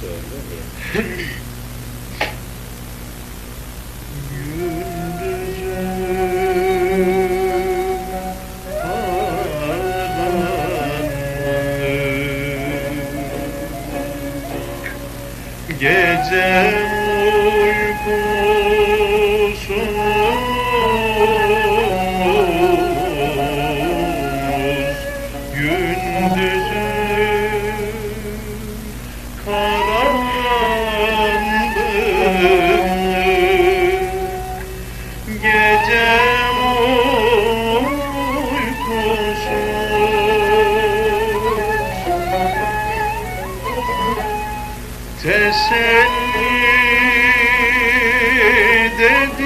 söylüyor ya. Gece uykusuz gündüzü teselli dediğin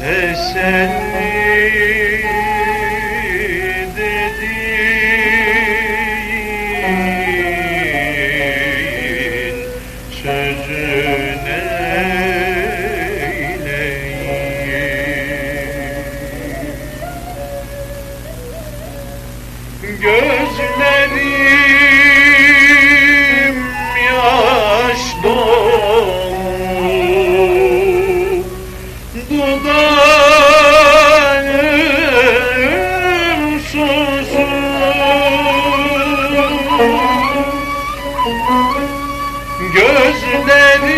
teselli dediğin sözüne eyleyim Gözlerim Gözlerim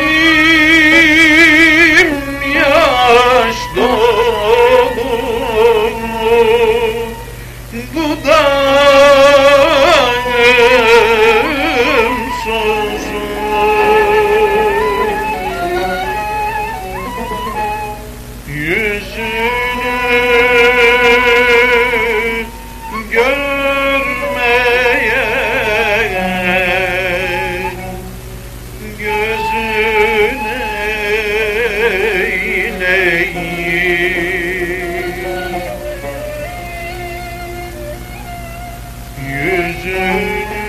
Yüzünü